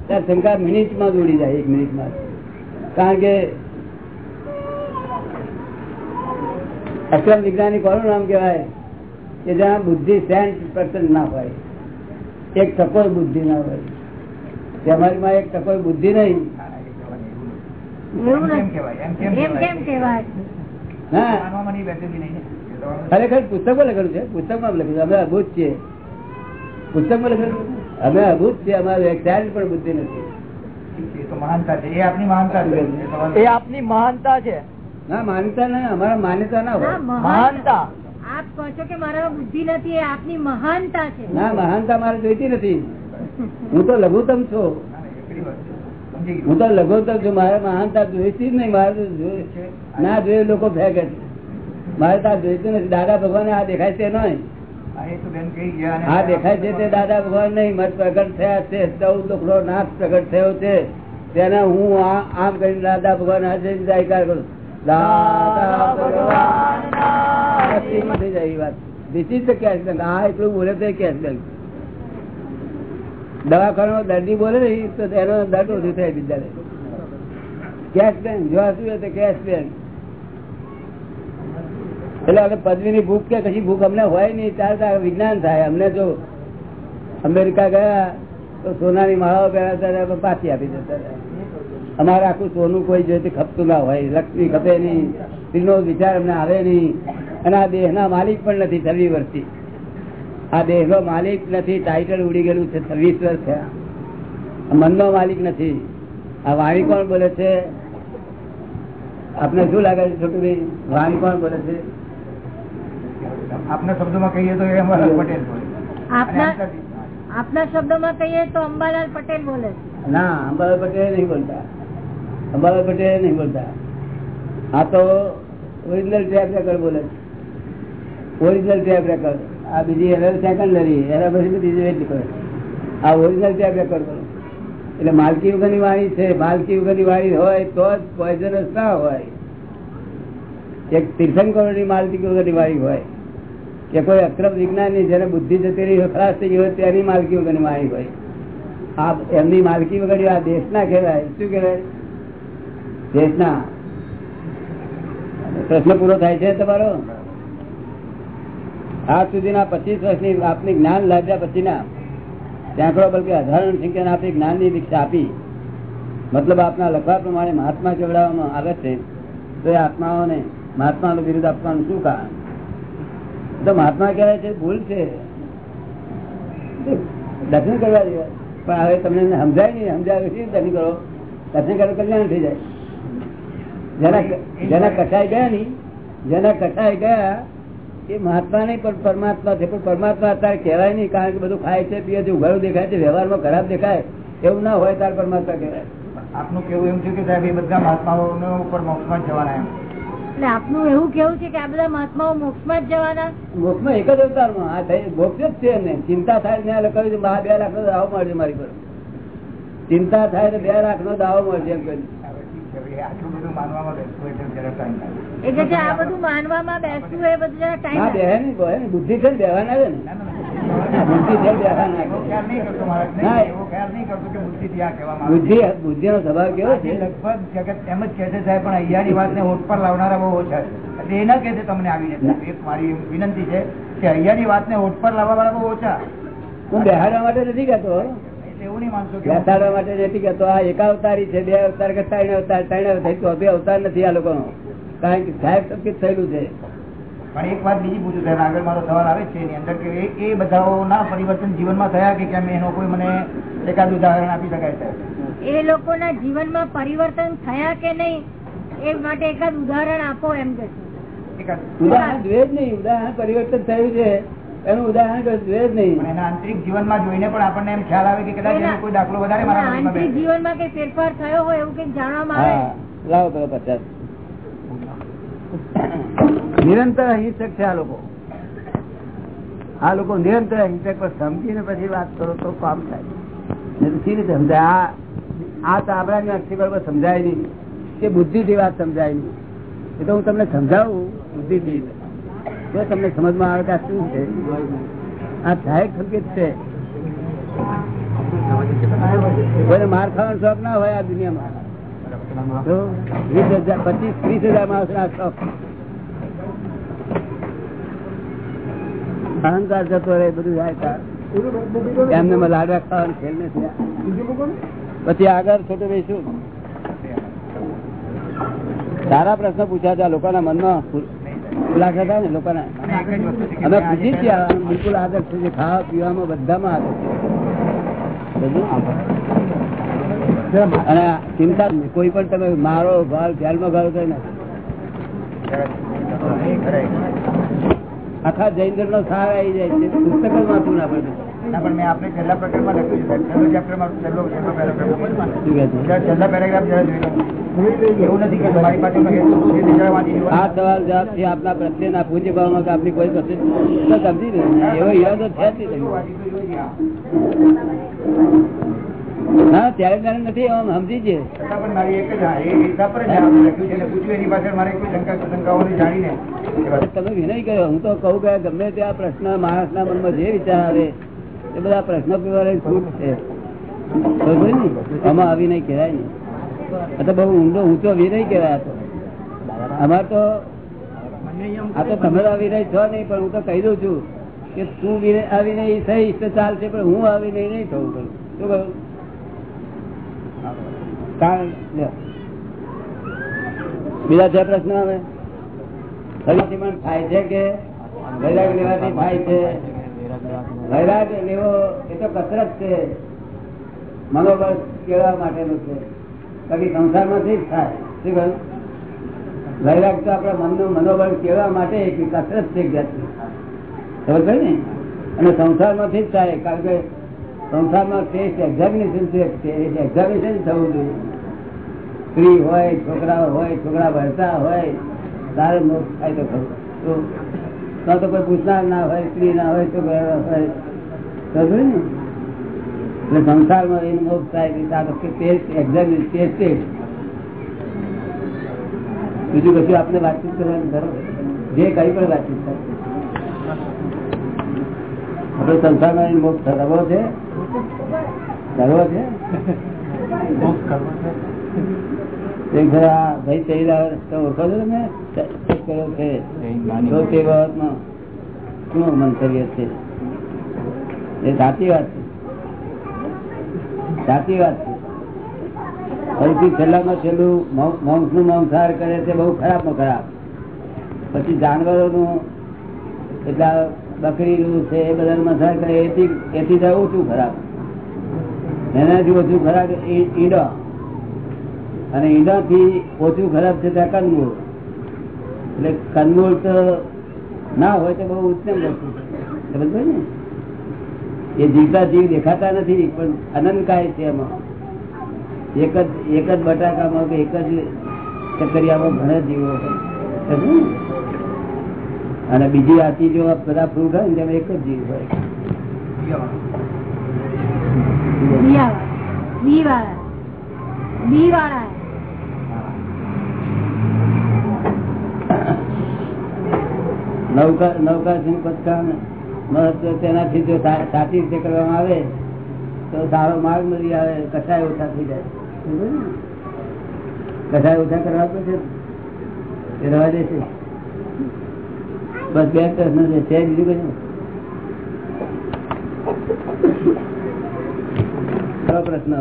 ત્યારે શંકા મિનિટમાં દોડી જાય, એક મિનિટમાં. કારણ કે અક્ષર વિજ્ઞાની કોનું નામ કહેવાય? કે જ્યાં બુદ્ધિ સેન્ટ પર્સન ના હોય. એક ટકોર બુદ્ધિ ના હોય. તમારી માં એક ટકોર બુદ્ધિ નહીં. ખરેખર પુસ્તકમાં લખેલું છે? પુસ્તકમાં લખ્યું છે. અમે અભૂત છીએ. પુસ્તકમાં લખેલું છે. અમે અભૂત છીએ. અમારે એક સેન્ટ પણ બુદ્ધિ નથી. એ તો મહાનતા છે. એ આપની મહાનતા છે. એ આપની મહાનતા છે. ના માન્યતા ના અમારા માન્યતા ના હોય મહાનતા આપ કહો છો કે મારામાં બુદ્ધિ નથી એ આપની મહાનતા છે. ના મહાનતા મારે જોઈતી નથી. હું તો લઘુત્તમ છું. ના, ના, એકલી વાત છે. સમજી ગયું. હું તો લઘુત્તમ છું. મારે મહાનતા જોઈતી જ નહીં. મારે ના જોયે લોકો ફેંકે છે મારે તો જોઈતું નથી. દાદા ભગવાન આ દેખાય છે નહીં. હા, એ તો બેન કહી ગયા અને આ દેખાય છે તે દાદા ભગવાન નહીં. મત પ્રગટ થયા છે. ચૌદ લોકનો નાશ પ્રગટ થયો છે. તેને હું આમ કરીને દાદા ભગવાન હાજર જાયકાર કરું દાદા બોલે તો કેશ બેંક દવાખાનો દર્દી બોલે ને તો તેનો દર્દ ઓછું થાય બીજા કેશ બેંક જોવા શું તો કેશ બેંક એટલે હવે પદવીની ભૂખ કે, કશી ભૂખ અમને હોય નહીં. ત્યારે વિજ્ઞાન થાય. અમને જો અમેરિકા ગયા, તો સોનાની માળાઓ પહેરાતા પાછી આપી હતા. અમારે આખું સોનું કોઈ જોઈતું ખપતું ના હોય. લક્ષ્મી ખપે નહીં. સ્ત્રીનો વિચાર અમને આવે નહીં. અને આ દેહના માલિક પણ નથી છવ્વીસ વર્ષથી. આ દેહનો માલિક નથી. ટાઇટલ ઉડી ગયેલું છે છવ્વીસ વર્ષ થયા. મનનો માલિક નથી. આ વાણી કોણ બોલે છે? આપને શું લાગે છે છોટુભાઈ? વાણી કોણ બોલે છે? આપના શબ્દોમાં કહીએ તો એ અમારા પટેલ આપના શબ્દોમાં કહીએ તો અંબાલાલ પટેલ બોલે છે. ના અંબાલાલ પટેલ નહીં બોલતા. અંબાલાલ પટેલ નહીં બોલતા. આ તો ઓરિજિનલ ટેપ રેકર્ડ બોલે ઓરિજિનલ ટેપ રેકર્ડ આ બીજી એરર સેકન્ડરી એના પછી બીજી એટલી આ ઓરિજિનલ ટેપ રેકર્ડ બોલો. એટલે માલકી યુગની વાણી છે, માલકી યુગની વાણી હોય તો જ પોઈઝનસ ના હોય. એક તીર્થંકરોની માલકી યુગની વાણી હોય કે કોઈ અક્રમ વિજ્ઞાની જેને બુદ્ધિ જતી રહી ખલાસ થઈ ગઈ હોય તેની માલકી વગરની વાણી હોય. આ એમની માલકી વગર આ દેશના કહેવાય, શું કહેવાય? દેશના? પ્રશ્ન પૂરો થાય છે તમારો? આજ સુધીના પચીસ વર્ષની આપની જ્ઞાન લાગ્યા પછીના સેંકડો બલકે હજારો સંખ્યાને આપણી જ્ઞાનની દીક્ષા આપી. મતલબ આપના લખવા પ્રમાણે મહાત્મા કેવડાવવામાં આવે છે, તો એ આત્માઓને મહાત્માનું વિરુદ્ધ આપવાનું શું કારણ? તો મહાત્મા કહેવાય છે, ભૂલ છે. દર્શન કરવા જેવા. પણ હવે તમને સમજાય નહીં, સમજાવે દર્શન કરો દર્શન કરો કલ્યાણ થઈ જાય. જેના જેના કસાઈ ગયા નહીં જેના કસાઈ ગયા એ મહાત્મા નહીં પણ પરમાત્મા છે. પણ પરમાત્મા અત્યારે કહેવાય નહીં કારણ કે બધું ખાય છે પીએ છે ઉઘાડું દેખાય છે વ્યવહારમાં ખરાબ દેખાય. એવું ના હોય ત્યારે પરમાત્મા કહેવાય. આપનું કેવું એમ છે કે સાહેબ એ બધા મહાત્માઓ ઉપર મોક્ષમાં જવાના એમ. આપનું એવું કેવું છે કે આ બધા મહાત્માઓ મોક્ષમાં જ જવાના? મોક્ષમાં એક જ અવતારમાં. આ થઈ મોક્ષ જ છે ને ચિંતા થાય ને લખાવ્યું છે બા બે લાખ નો દાવો મળશે મારી પર. ચિંતા થાય તો બે લાખ નો દાવો મળશે એમ કહ્યું આટલું બધું માનવામાં બેસવું એટલે જરા time લાગે. એટલે આ બધું માનવામાં બેસવું એ બધું જરા ના ટાઈમ બે નહીં બોય ને બુદ્ધિ છે ને. ના આવે ને. ના, ના, ના. બુદ્ધિ છે. ના કે આવે. બુદ્ધિ બુદ્ધિ નો સ્વભાવ કેવો છે. લગભગ જગત એમ જ કે છે સાહેબ પણ અહિયાંની વાત ને ઓટ પર લાવનારા બહુ ઓછા છે. એટલે એ ના છે તમને આવીને એક મારી વિનંતી છે કે અહિયાંની વાત ને ઓટ પર લાવવા વાળા બહુ ઓછા. હું બેહાડવા માટે નથી કહેતો. બેસાડવા માટે નથી કેતો આ એક અવતારી છે બે અવતાર કે ત્રણ અવતાર ત્રણ અવતાર. તો બે અવતાર નથી આ લોકો કારણ કે સાહેબ સંકેત થયેલું છે. પણ એક વાત બીજી પૂછું સાહેબ. આગળ મારો સવાલ આવે છે એની અંદર કે એ- બધાઓના પરિવર્તન જીવનમાં થયા કે કેમ એનો કોઈ મને એકાદ ઉદાહરણ આપી શકાય છે એ લોકોના જીવનમાં પરિવર્તન થયા કે નહીં એ માટે એકાદ ઉદાહરણ આપો એમ કે એકાદ. ઉદાહરણ જોઈએ જ નહીં. ઉદાહરણ પરિવર્તન થયું છે. એનું ઉદાહરણ કોઈ જોઈએ જ નહીં. એના આંતરિક જીવનમાં જોઈને પણ આપણને એમ ખ્યાલ આવે કે કદાચ કોઈ દાખલો વધારે મારા આંતરિક જીવનમાં કઈ ફેરફાર થયો હોય એવું કઈ જાણવામાં આવે? લાવો પેલો પચાસ. નિરંતર અહિંસક છે આ લોકો. આ લોકો નિરંતર અહિંસક પર સમજીને પછી વાત કરો તો કામ થાય. સી રીતે સમજાય. આ આ તો આપણા અક્ષર પર સમજાય નહીં. કે બુદ્ધિથી વાત સમજાય નહીં. એ તો હું તમને સમજાવું બુદ્ધિથી. તો તમને સમજમાં આવે કે આ શું છે? આ સહાયક સંકેત છે. કોઈને માર ખાવાનો શોખ ના હોય આ દુનિયામાં. પચીસ, ત્રીસ હજાર માણસ ના શોખ. અહંકાર જતો રહે, બધું જાય એમને લાડવા ખાવાનું ખેલ નથી પછી આગળ છોટો રહીશું સારા પ્રશ્ન પૂછ્યા હતા લોકોના મનમાં. ખુલાસા થાય ને લોકોના. અમે ખુશી છીએ બિલકુલ આદર છે ખાવા પીવામાં બધામાં આદર છે અને ચિંતા કોઈ પણ તમે મારો ગાળ જેલમાં ગાળો કઈ નથી આખા જૈન ધર્મ નો સાર આવી જાય છે પુસ્તક જ વાંચવું ના પડે. પણ મેં આપણે છેલ્લા પ્રકરણમાં લખ્યું છે. છેલ્લો ચેપ્ટરમાં છેલ્લો છેલ્લો પેરેગ્રાફ? છેલ્લા પેરેગ્રાફ જરા જોઈ આ સવાલ જવાબ છે આપના પ્રત્યેના પૂજ્ય ભાવમાં કે આપની કોઈ પ્રત્યે સમજી લે. એવો ઈરાદો છે જ નહીં. હા ત્યારે ત્યારે નથી એમ સમજી છે. તમે વિનય કર્યો હું તો કહું કે ગમે તે આ પ્રશ્ન માણસના મનમાં જે વિચાર આવે એ બધા પ્રશ્ન પીવાની છૂટ છે. આમાં આવી નહીં કહેવાય ને આ તો બહુ ઊંડો, ઊંચો વિનય કેવાય આ તો. અમાર તો આ તો તમે વિનય છો નહીં, પણ હું તો કહી દઉં છું કે તું વિનય આવીને એ તો ચાલશે પણ હું આવીને નહીં થવું કરું. શું કહ્યું બીજા છે પ્રશ્ન હવે થાય છે કે વૈરાગ લેવાથી થાય છે? વૈરાગ લેવો એ તો કસરત છે, મનોબળ કેળવા માટેનું છે. બાકી સંસારમાંથી જ થાય. શું કહ્યું? વૈરાગ તો આપણા મનનું મનોબળ કહેવા માટે એક કસરત છે જાતની. ખબર પડે ને? અને સંસારમાંથી જ થાય, કારણ કે સંસારમાં ટેસ્ટ એક્ઝામિનેશન છે એક્ઝામિનેશન થવું જોઈએ. સ્ત્રી હોય છોકરા હોય, છોકરા ભણતા હોય તારે મોક્ષ થાય તો ખરું. તો કોઈ પૂછનાર ના હોય, સ્ત્રી ના હોય તો હોય. ને? એટલે સંસારમાં રહીને મોક્ષ થાય તો બીજું કશું આપણે વાતચીત કરવાની કરો જે કઈ પણ વાતચીત થાય. આપડે સંસારમાં રહીને મોક્ષ કરવો છે? ધરવો છે? એક જરા ભાઈ ચહેરા રસ્તો ઓળખો છો તમે? ચેક કર્યો છે? તો તે બાબતમાં શું મંતવ્ય છે? એ સાચી વાત છે. સાચી વાત છે. ફરીથી છેલ્લામાં છેલ્લું મંસનું મંસાહાર કરે છે, બહુ ખરાબમાં ખરાબ. પછી જાનવરોનું એટલા બકરીનું છે, એ બધા મસાર કરે, એથી એથી તો ઓછું ખરાબ. એનાથી ઓછું ખરાબ ઈંડો. અને ઈંડાથી ઓછું ખરાબ છે ત્યાં કંદમૂળ એટલે કંદમૂળ તો ના હોય તો બહુ ઉત્તમ વસ્તુ સમજ ને? એ જીવતા જીવ દેખાતા નથી પણ અનંતકાય છે એમાં. એક જ એક જ બટાકામાં કે એક જ ચકરિયામાં ઘણા જીવો? અને બીજી આથી જો બધા ફ્રૂટ હોય ને તેમાં એક જ જીવ હોય. નૌકા નૌકા સિંહ પથકા મહત્વ તેનાથી જો સાચી રીતે કરવામાં આવે, તો સારો માર્ગ મળી આવે, કસાય ઓછા થઈ જાય. કસાય ઓછા કરવા પડશે રહેવા દે બસ બે પ્રશ્ન છે. છે બીજું કશું? ખરો પ્રશ્ન.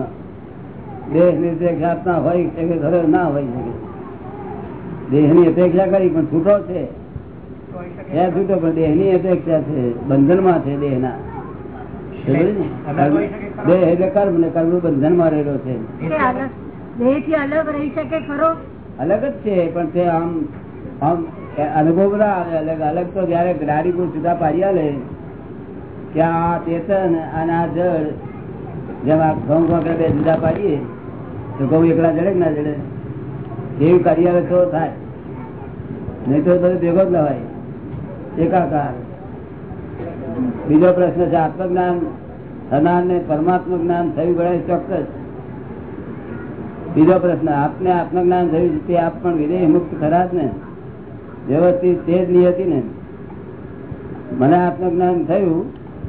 દેહની અપેક્ષા હોય શકે ઘરે ના હોય શકે? દેહની અપેક્ષા કરી, પણ છૂટો છે. એ છૂટો પણ દેહની અપેક્ષા છે બંધનમાં છે દેહ ના? દેહ એટલે કર્મ ને કર્મ બંધનમાં રહેલો છે. અલગ દેહથી અલગ રહી શકે ખરો? અલગ જ છે પણ તે આમ આમ અનુભવ ના આવે અલગ. અલગ તો જયારે ગાડી પર જુદા પાડી આલે કે આ ચેતન અને આ જળ જેમાં ઘઉં વગર બે જુદા પાડીએ તો ઘઉં એકલા જડે ના જડે? એવું કરી આવે તો થાય. નહીં તો બધું ભેગો જ લવાય એકાકાર. બીજો પ્રશ્ન છે આત્મજ્ઞાન થનાર ને પરમાત્મા જ્ઞાન થયું ગણાય ચોક્કસ. બીજો પ્રશ્ન આપને આત્મજ્ઞાન થયું તે આપ પણ વિદેહ મુક્ત ખરા જ ને? વ્યવસ્થિત તે જ હતી ને? મને આત્મજ્ઞાન થયું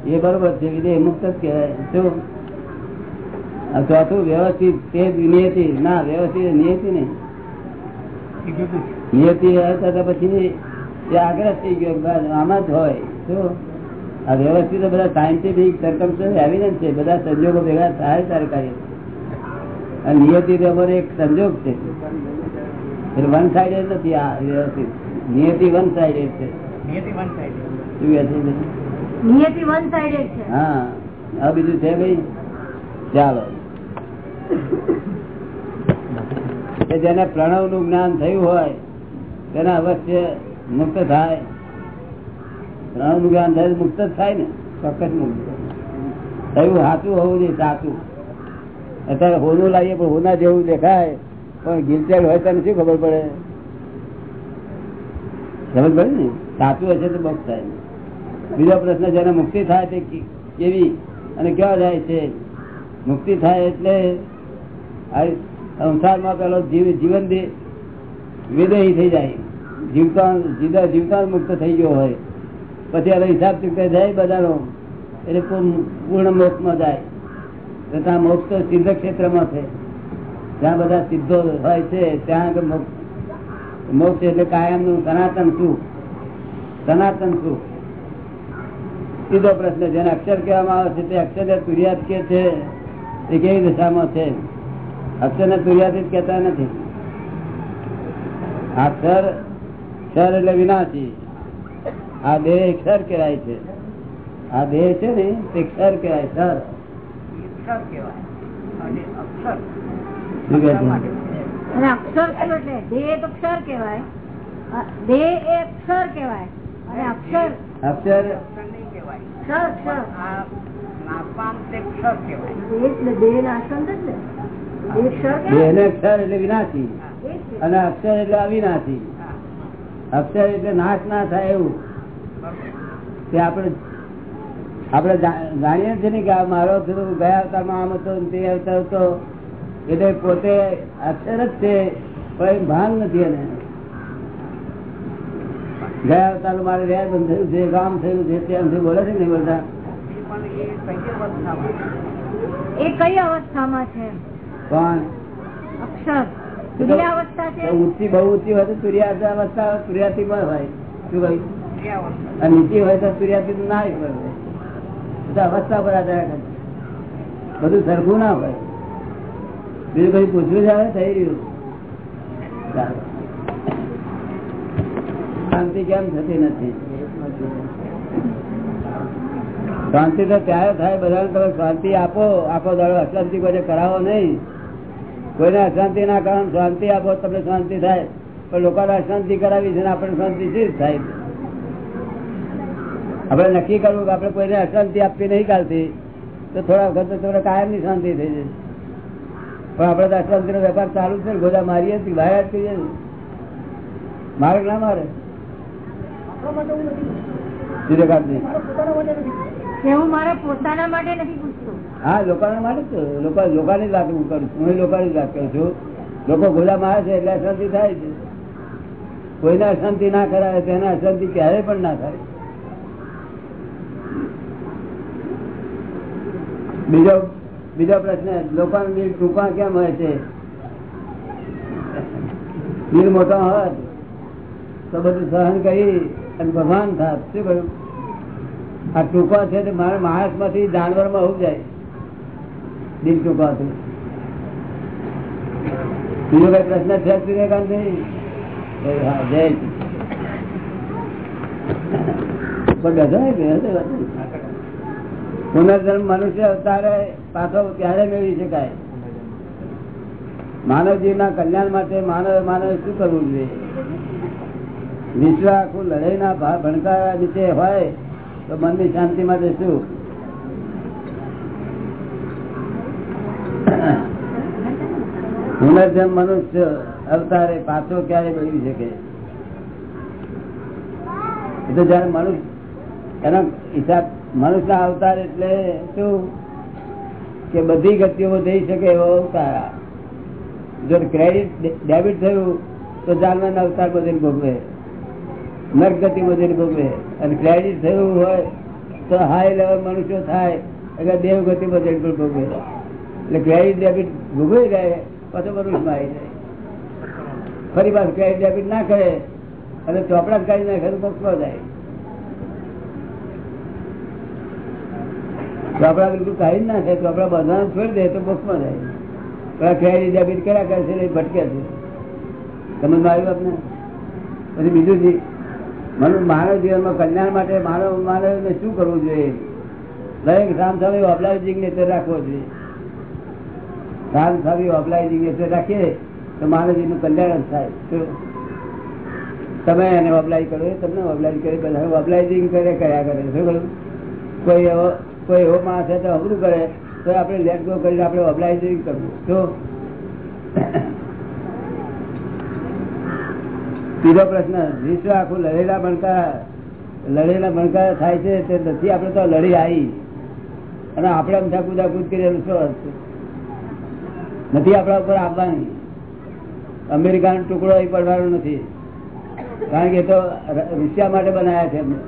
એ બરોબર છે વિદેહ મુક્ત જ કહેવાય. શું? ચોથું વ્યવસ્થિત તે જ નિયતિ ના વ્યવસ્થિત નિયતિ નહીં. નિયતિ પછી એ આગ્રહ થઈ ગયો આમાં જ હોય. શું આ વ્યવસ્થિત બધા સાયન્ટિફિક સરકમ એવિડન્સ છે. બધા સંજોગો ભેગા થાય કાર્ય. અને નિયતિ રબર એક સંજોગ છે. એટલે વન સાઈડેડ નથી આ વ્યવસ્થિત. નિયતિ વન સાઈડેડ છે શું કહે છે? નિયતિ વન સાઈડેડ છે. હા. આ બીજું છે ભાઈ? ચાલો. જેને પ્રણવનું જ્ઞાન થયું હોય તેને અવશ્ય મુક્ત થાય. નું જ્ઞાન થાય મુક્ત જ થાય ને, ચોક્કસ મુક્ત. થયું સાચું હોવું જોઈએ, સાચું. અત્યારે હોનું લાવીએ પણ હોના જેવું દેખાય. પણ ગીરચેડ હોય તને શું ખબર પડે? ખબર પડે ને? સાચું હશે તો બસ થાય. બીજો પ્રશ્ન, જેને મુક્તિ થાય તે કેવી અને કેવા જાય છે? મુક્તિ થાય એટલે સંસારમાં પેલો જીવ જીવન વિદેહી થઈ જાય. જીવતા જીવતા જીવતા મુક્ત થઈ ગયો હોય. પછી હવે હિસાબ ચૂકતા જાય બધાનો. એટલે પૂર્ણ- મોક્ષ મોક્ષમાં જાય. ત્યાં મોક્ષ તો સિદ્ધ ક્ષેત્રમાં છે. જ્યાં બધા સિદ્ધો હોય છે, ત્યાં મોક્ષ મોક્ષ એટલે કાયમનું સનાતન સુખ. સનાતન સુખ. સીધો પ્રશ્ન જેને અક્ષર કહેવામાં આવે છે, તે અક્ષર ને તુરિયાત કે છે એ કેવી દિશામાં છે? અક્ષર ને તુરિયાત જ કહેતા નથી. આ ક્ષર એટલે વિનાશી. આ દેહ ક્ષર કહેવાય છે. આ દેહ છે ને તે ક્ષર કહેવાય? અને અક્ષર. એટલે? વિનાશી. છે. અને અક્ષર એટલે અવિનાશી. અક્ષર એટલે નાશ ના થાય એવું. તે આપણે આપણે જાણીએ છીએ ને કે મારો ગયા અવતારમાં આમ હતો તે અવતાર હતો. એટલે પોતે અક્ષર જ છે પણ ભાન નથી એને. ગયા અવતાર મારે રહ્યા બંધ થયું છે ગામ થયું છે ત્યાંથી બોલે છે નહીં બોલતા? એ કઈ અવસ્થામાં છે? કોણ? અક્ષર. ઊંચી બહુ ઊંચી હોય તો સૂર્યાસ્ત અવસ્થા તુર્યાસી પણ હોય. શું કહ્યું? અને નીચી હોય તો તુર્યાસી ના હોય. બધા અવસ્થા પર આધાર બધું સરખું ના હોય. બીજું કઈ પૂછવું છે થઈ રહ્યું. શાંતિ કેમ થતી નથી? શાંતિ તો ત્યારે થાય? બધાને તમે શાંતિ આપો. આખો દાડો અશાંતિ કોઈ કરાવો નહીં. કોઈને અશાંતિ ના કારણ શાંતિ આપો તમને શાંતિ થાય. પણ લોકોને અશાંતિ કરાવી છે આપણે શાંતિ શી થાય? આપણે નક્કી કરવું કે આપણે કોઈને અશાંતિ આપવી નહીં ચાલતી તો થોડા વખત તો તમને કાયમની શાંતિ થઈ જશે પણ આપણે તો અશાંતિ નો વેપાર ચાલુ છે ને ગોદા મારીએ છીએ બહાર જ છીએ. મારે ના મારે. સૂર્યકાંતજી. હું લોકો લોકોની જ છું. એટલે અશાંતિ થાય છે. કોઈને અશાંતિ ના કરાવે તેને અશાંતિ ક્યારે પણ ના થાય. બીજો બીજો પ્રશ્ન, લોકોનું દિલ ટૂંકા કેમ હોય છે? દિલ મોટા હોત તો બધું સહન કરી અને ભગવાન થાત. શું કહ્યું? આ ટૂંકો છે મારા માણસમાંથી જાનવરમાં હોવું જાય? દિલ ટૂંકો બીજો કઈ પ્રશ્ન છે સૂર્યકાંત જય. પુનર્જન્મ મનુષ્ય અવતારે પાછો ક્યારે મેળવી શકાય? માનવ જીવના કલ્યાણ માટે માનવ માનવ શું કરવું જોઈએ? વિશ્વ આખું લડાઈના ના ભણકારા નીચે હોય તો મનની શાંતિ માટે શું પુનર્જન્મ મનુષ્ય અવતારે પાછો ક્યારે મેળવી શકે? એટલે જયારે મનુષ્ય એનો હિસાબ મનુષ્ય અવતાર એટલે શું? કે બધી ગતિઓ થઈ શકે એવો અવતાર જો ક્રેડિટ ડેબિટ થયું, તો જાનવર અવતાર બધે ભોગવે. નર્ક ગતિ બધે ભોગવે. અને ક્રેડિટ થયું હોય તો હાઈ લેવલ મનુષ્યો થાય. એટલે દેવ બધે ભોગવે. એટલે ક્રેડિટ ડેબિટ ભોગવી જાય, પછી મનુષ્યમાં આવી જાય. ફરી પાછું ક્રેડિટ ડેબિટ ના કરે, અને ચોપડા કાઢી નાખે તો પક્ષમાં જાય. ચોપડા બિલકુલ કાઢી નાખે, ચોપડા બંધવાનું છોડી દે તો પક્ષમાં જાય. પણ ક્રેડિટ ડેબિટ કર્યા કરે છે ભટકે છે. સમજ આવ્યું આપને? પછી બીજું જી મનુ માનવ જીવનમાં કલ્યાણ માટે માનવ મારે શું કરવું જોઈએ? દરેક રામ સામે ઓબલાઇઝિંગ નેચર રાખવો જોઈએ. રામ સામે ઓબલાઇઝિંગ નેચર રાખીએ તો માનવજીનું કલ્યાણ જ થાય. તમે એને ઓબલાઈ કરો તમને ઓબલાઈ કરે બધા ઓબલાઇઝિંગ કરે કયા કરે? શું કરું? કોઈ એવો કોઈ એવો માણસ છે તો અઘરું કરે, તો આપણે લેટ ગો કરીને આપણે ઓબલાઇઝિંગ કરવું. શું બીજો પ્રશ્ન. વિશ્વ આખું લડેલા બણકા લડેલા બણકા થાય છે તે નથી આપણે તો લડી આવી અને આપણે આમ ધાકું ધાકું કરી શું અર્થ? નથી આપણા ઉપર આવવાની. અમેરિકાનો ટુકડો એ પડવાનો નથી. કારણ કે એ તો રશિયા માટે બનાયા છે એમને.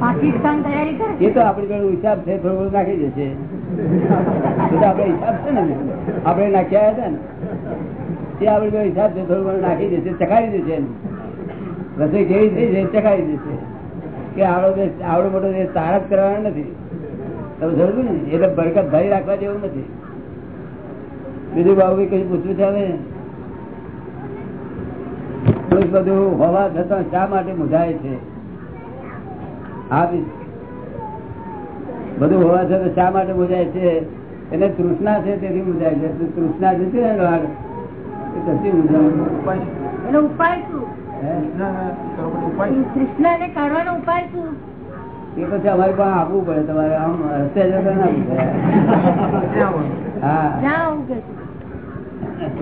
પાકિસ્તાન તૈયારી કરે એ તો આપણી જોડે હિસાબ છે થોડું નાખી જશે એ આપણે હિસાબ છે ને આપણે નાખ્યા હતા ને. એ આપડે હિસાબ છે, થોડું ઘણું નાખી દેશે ચકાવી દેશે રસોઈ કેવી થઈ છે ચકાવી દેશે. કે આવડો દેશ, આવડો મોટો દેશ તાર જ કરવાનો નથી. તમે સમજ્યું ને? એટલે બરકત ભરી રાખવા જેવું નથી. બીજું બાબુ કઈ પૂછવું છે બધું હોવા છતાં શા માટે મુજાય છે? હા બધું હોવા છતાં શા માટે મુજાય છે? એને તૃષ્ણા છે, તેથી મુજાય છે. તૃષ્ણા જતી ને ઉપાય શું? કૃષ્ણ ને કાઢવાનો ઉપાય શું? એ પછી અમારે પણ આપવું પડે તમારે આમ રસ્તે.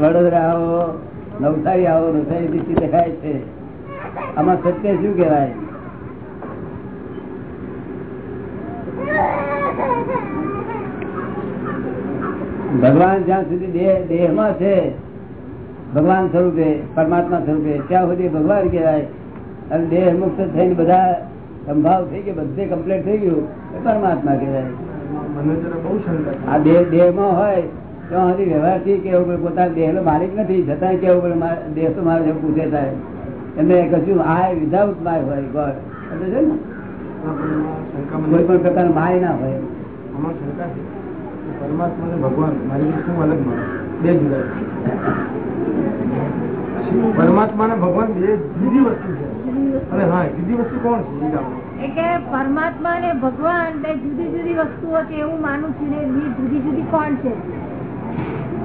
વડોદરા આવો નવસારી આવો નવસારી દીધી દેખાય છે. આમાં સત્ય શું કહેવાય? ભગવાન જ્યાં સુધી દેહ દેહમાં છે ભગવાન સ્વરૂપે પરમાત્મા સ્વરૂપે ત્યાં સુધી ભગવાન કહેવાય. અને દેહ મુક્ત થઈને બધા સંભાવ થઈ ગયો બધે કમ્પ્લીટ થઈ ગયું એ પરમાત્મા કહેવાય. આ દેહ દેહમાં હોય તો હજી વ્યવહારથી કેવું પડે પોતાના દેહનો માલિક નથી છતાં કેવું પડે દેહ તો મારે જેવું પૂછે થાય એમને કશું આ વિધાઉટ માય હોય ગોડ એટલે છે ને? કોઈ પણ પ્રકારનું માય ના હોય. પરમાત્મા ભગવાન મારી શું અલગ મળે બે જુદા પરમાત્મા અને ભગવાન બે જુદી વસ્તુ છે. અને હા જુદી વસ્તુ કોણ છે? એ જાણો. એ કે પરમાત્મા અને ભગવાન બે જુદી જુદી વસ્તુઓ છે એવું માનું છું ને બી જુદી જુદી કોણ છે?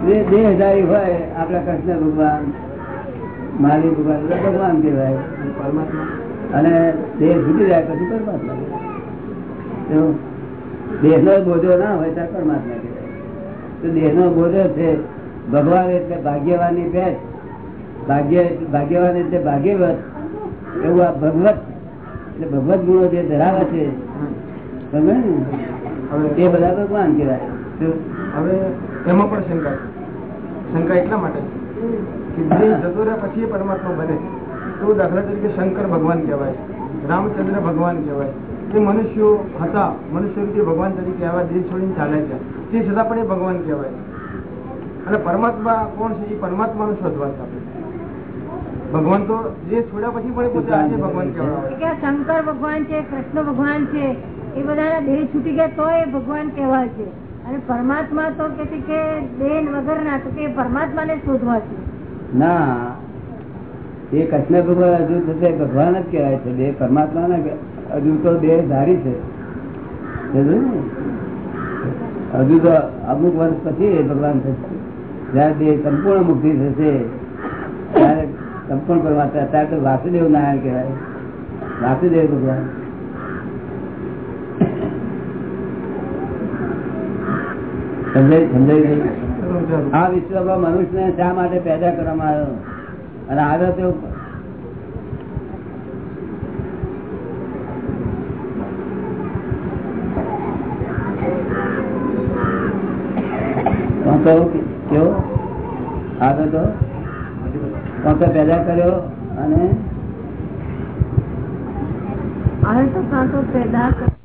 બે બે હજારી હોય આપડા કૃષ્ણ ભગવાન માલી ભગવાન ભગવાન કહેવાય. પરમાત્મા. અને દેહ જુદી જાય પછી પરમાત્મા દેહ નો બોધો ના હોય ત્યાં પરમાત્મા કહેવાય. તો દેહ નો બોધો છે ભગવાન એટલે ભાગ્યવાની ભેટ ભાગ્ય ભાગ્યવાન એટલે ભાગ્યવત. એવું આ ભગવત એટલે ભગવત ગુણો જે ધરાવે છે હવે એ બધા ભગવાન કહેવાય? હવે એમાં પણ શંકા શંકા એટલા માટે કે જે જતો રહ્યા પછી એ પરમાત્મા બને તો દાખલા તરીકે શંકર ભગવાન કહેવાય રામચંદ્ર ભગવાન કહેવાય. એ મનુષ્યો હતા મનુષ્ય રીતે ભગવાન તરીકે આવા દેશ છોડીને ચાલે છે. તે છતાં પણ એ ભગવાન કહેવાય. અને પરમાત્મા કોણ છે? એ પરમાત્માનું શોધવા છે. આપણે ભગવાન તો જે છોડ્યા પછી પણ પોતે આજે ભગવાન કહેવાય. શંકર ભગવાન છે કૃષ્ણ ભગવાન છે એ બધાના દેહ છૂટી ગયા તો એ ભગવાન કહેવાય છે. અને પરમાત્મા તો કે છે કે દેહ વગરના તો કે પરમાત્માને શોધવા છે. ના એ કૃષ્ણ ભગવાન હજુ થશે ભગવાન જ કહેવાય છે. દેહ પરમાત્મા ને હજુ તો દેહ ધારી છે. હજુ તો અમુક વર્ષ પછી ભગવાન થશે. જયારે દેહ સંપૂર્ણ મુક્તિ થશે સંપૂર્ણ પરમાત્મા ત્યારે તો વાસુદેવ નારાયણ કહેવાય. વાસુદેવ ભગવાન. સમજાય સમજાય ગયું? આ વિશ્વમાં મનુષ્યને શા માટે પેદા કરવામાં આવ્યો? અને આગળ તો કોણ તો કેવો? આગળ તો તો પેદા કર્યો અને હવે તો તો પેદા કર-